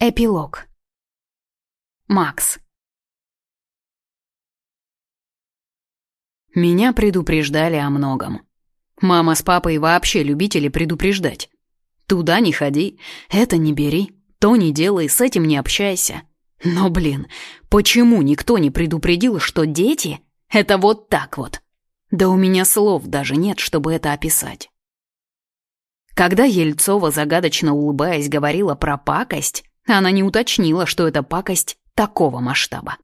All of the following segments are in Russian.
Эпилог. Макс. Меня предупреждали о многом. Мама с папой вообще любители предупреждать. Туда не ходи, это не бери, то не делай, с этим не общайся. Но, блин, почему никто не предупредил, что дети — это вот так вот? Да у меня слов даже нет, чтобы это описать. Когда Ельцова, загадочно улыбаясь, говорила про пакость, она не уточнила, что это пакость такого масштаба.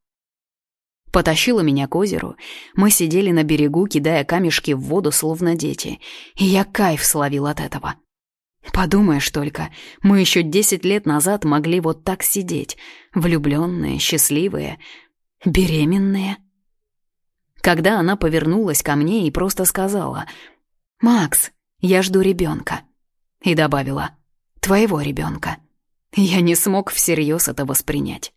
Потащила меня к озеру. Мы сидели на берегу, кидая камешки в воду, словно дети. И я кайф словил от этого. Подумаешь только, мы еще десять лет назад могли вот так сидеть. Влюбленные, счастливые, беременные. Когда она повернулась ко мне и просто сказала «Макс, я жду ребенка», и добавила «твоего ребенка». Я не смог всерьез это воспринять.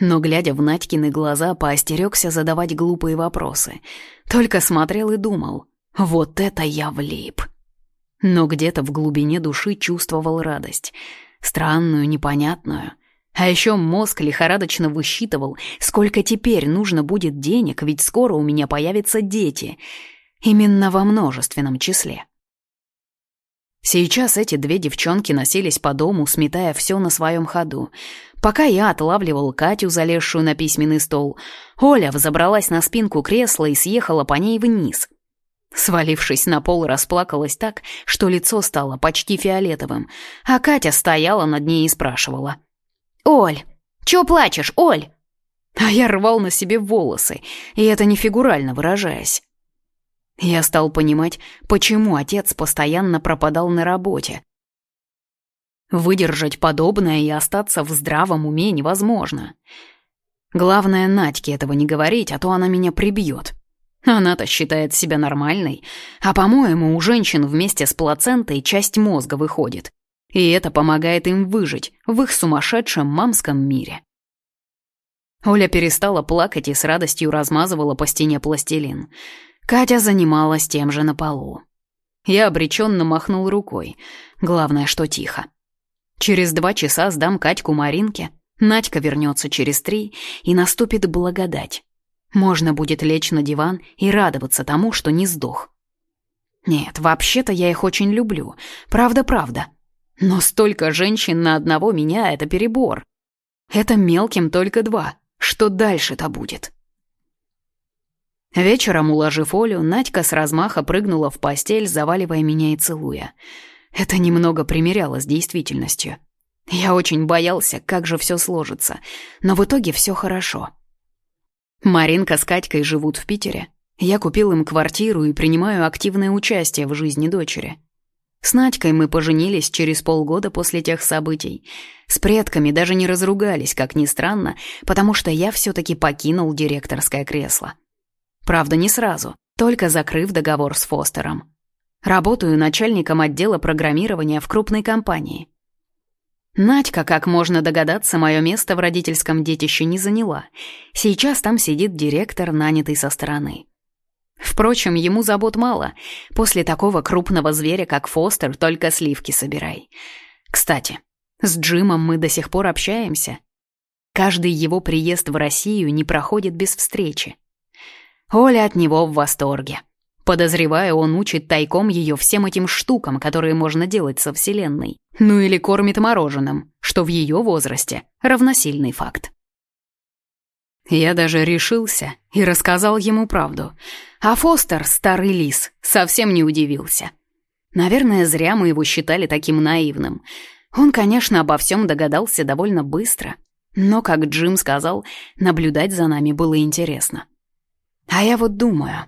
Но, глядя в Надькины глаза, поостерегся задавать глупые вопросы. Только смотрел и думал, вот это я влип. Но где-то в глубине души чувствовал радость. Странную, непонятную. А еще мозг лихорадочно высчитывал, сколько теперь нужно будет денег, ведь скоро у меня появятся дети. Именно во множественном числе. Сейчас эти две девчонки носились по дому, сметая все на своем ходу. Пока я отлавливал Катю, залезшую на письменный стол, Оля взобралась на спинку кресла и съехала по ней вниз. Свалившись на пол, расплакалась так, что лицо стало почти фиолетовым, а Катя стояла над ней и спрашивала. «Оль, чё плачешь, Оль?» А я рвал на себе волосы, и это не фигурально выражаясь. Я стал понимать, почему отец постоянно пропадал на работе. Выдержать подобное и остаться в здравом уме невозможно. Главное, Надьке этого не говорить, а то она меня прибьет. Она-то считает себя нормальной, а, по-моему, у женщин вместе с плацентой часть мозга выходит. И это помогает им выжить в их сумасшедшем мамском мире. Оля перестала плакать и с радостью размазывала по стене пластилин. Катя занималась тем же на полу. Я обреченно махнул рукой. Главное, что тихо. Через два часа сдам Катьку Маринке, Надька вернется через три, и наступит благодать. Можно будет лечь на диван и радоваться тому, что не сдох. Нет, вообще-то я их очень люблю. Правда-правда. Но столько женщин на одного меня — это перебор. Это мелким только два. Что дальше-то будет? Вечером, уложив Олю, Надька с размаха прыгнула в постель, заваливая меня и целуя. Это немного примеряло с действительностью. Я очень боялся, как же все сложится, но в итоге все хорошо. Маринка с Катькой живут в Питере. Я купил им квартиру и принимаю активное участие в жизни дочери. С Надькой мы поженились через полгода после тех событий. С предками даже не разругались, как ни странно, потому что я все-таки покинул директорское кресло. Правда, не сразу, только закрыв договор с Фостером. Работаю начальником отдела программирования в крупной компании. Надька, как можно догадаться, мое место в родительском детище не заняла. Сейчас там сидит директор, нанятый со стороны. Впрочем, ему забот мало. После такого крупного зверя, как Фостер, только сливки собирай. Кстати, с Джимом мы до сих пор общаемся. Каждый его приезд в Россию не проходит без встречи. Оля от него в восторге. Подозреваю, он учит тайком ее всем этим штукам, которые можно делать со Вселенной. Ну или кормит мороженым, что в ее возрасте равносильный факт. Я даже решился и рассказал ему правду. А Фостер, старый лис, совсем не удивился. Наверное, зря мы его считали таким наивным. Он, конечно, обо всем догадался довольно быстро. Но, как Джим сказал, наблюдать за нами было интересно. А я вот думаю,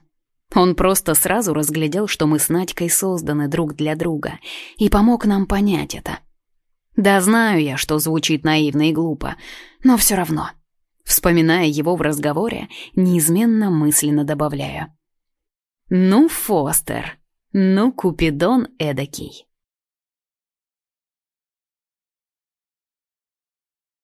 он просто сразу разглядел, что мы с Надькой созданы друг для друга, и помог нам понять это. Да знаю я, что звучит наивно и глупо, но все равно. Вспоминая его в разговоре, неизменно мысленно добавляю. «Ну, Фостер, ну, Купидон эдакий».